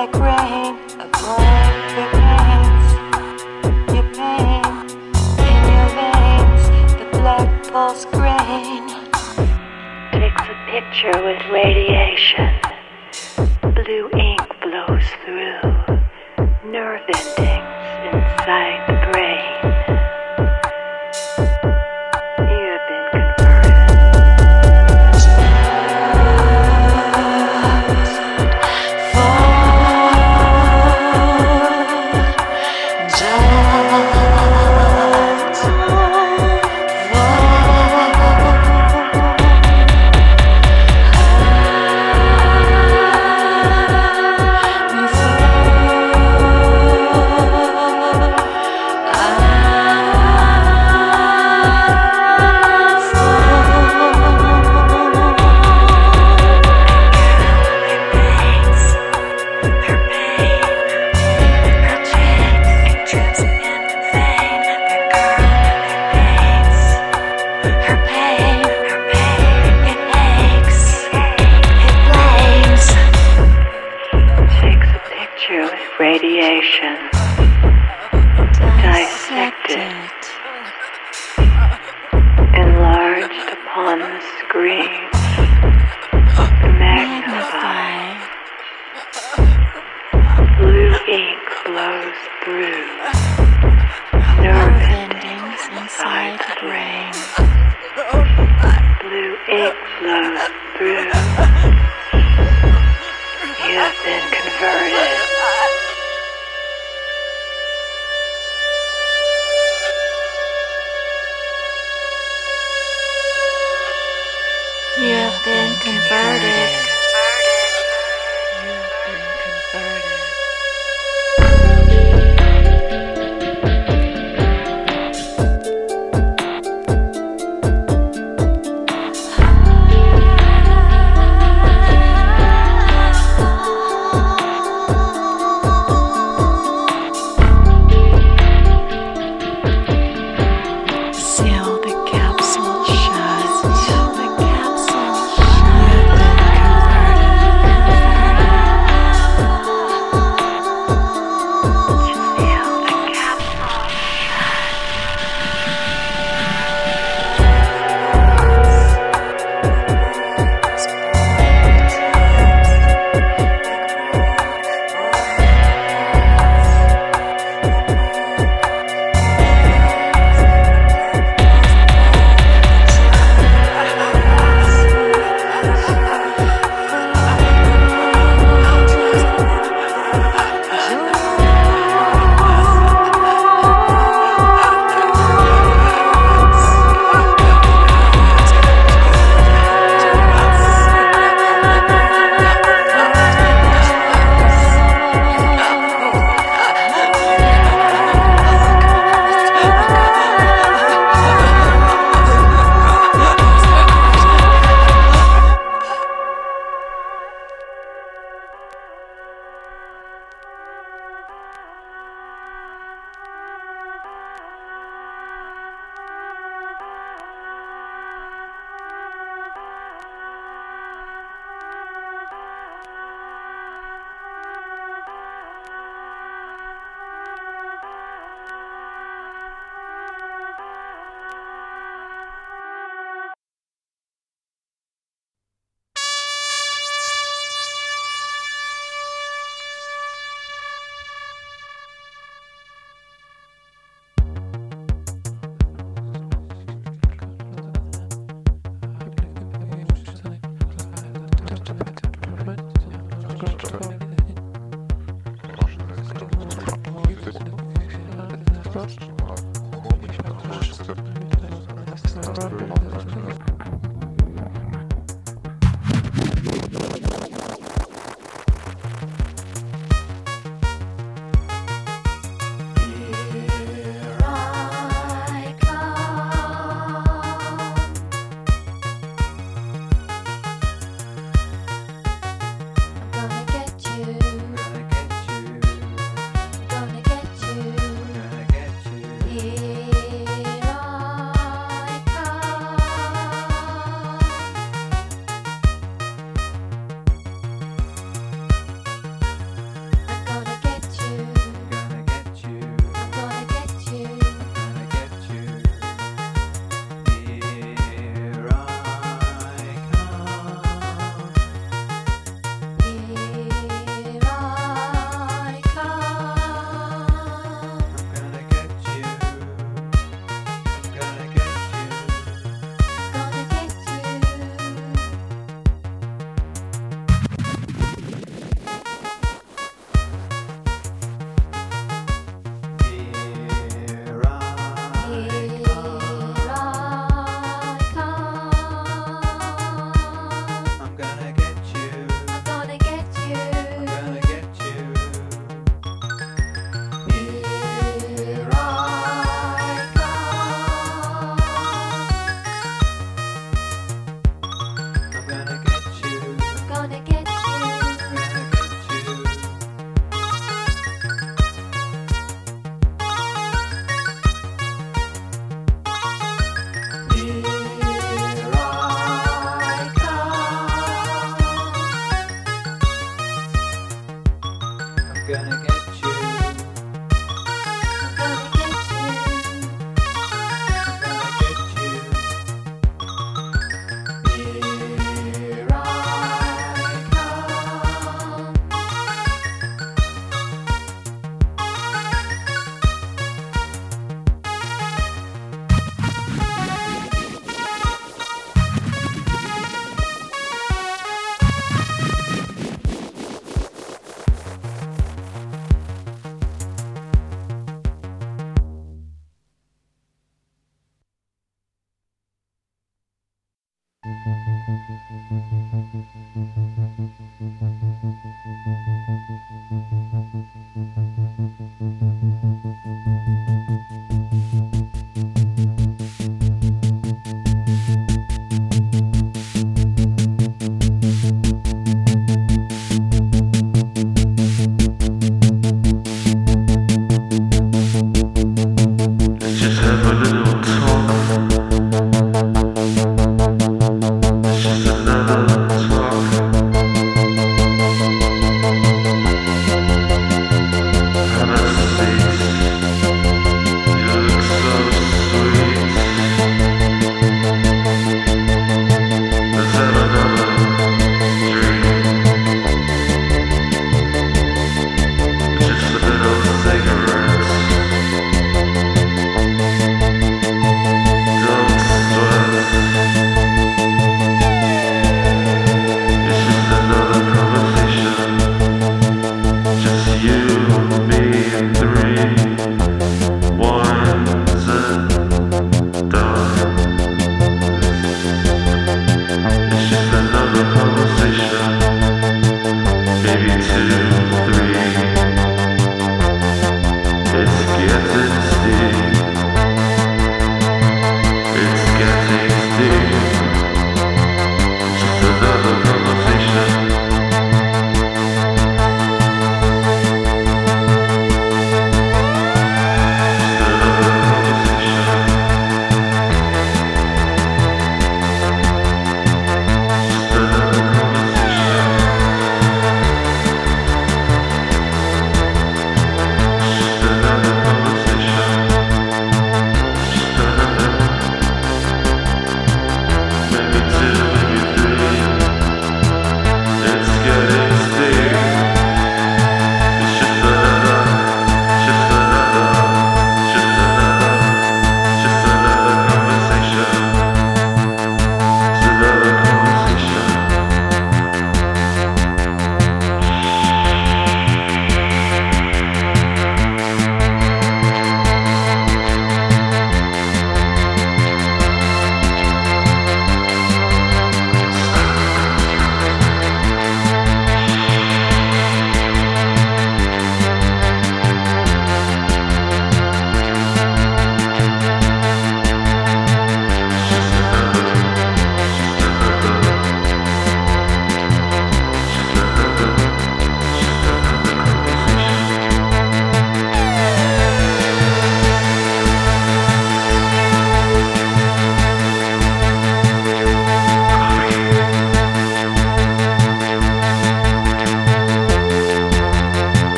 like rain your in your veins, the grain. Picture with radiation, blue ink.